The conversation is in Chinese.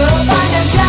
这扮演者